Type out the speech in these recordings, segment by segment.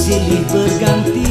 silih berganti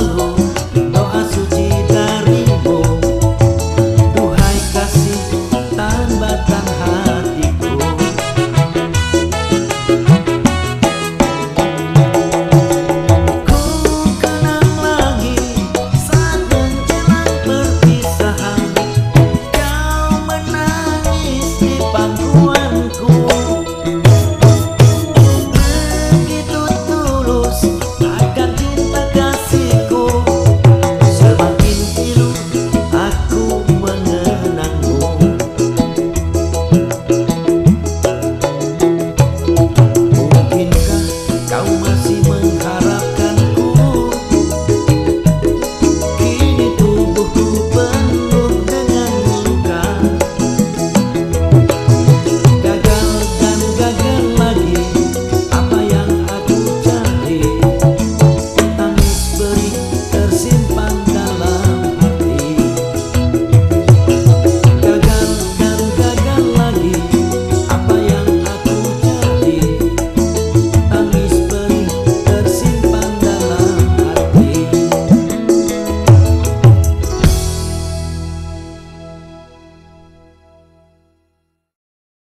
valor. Kau masih mengharap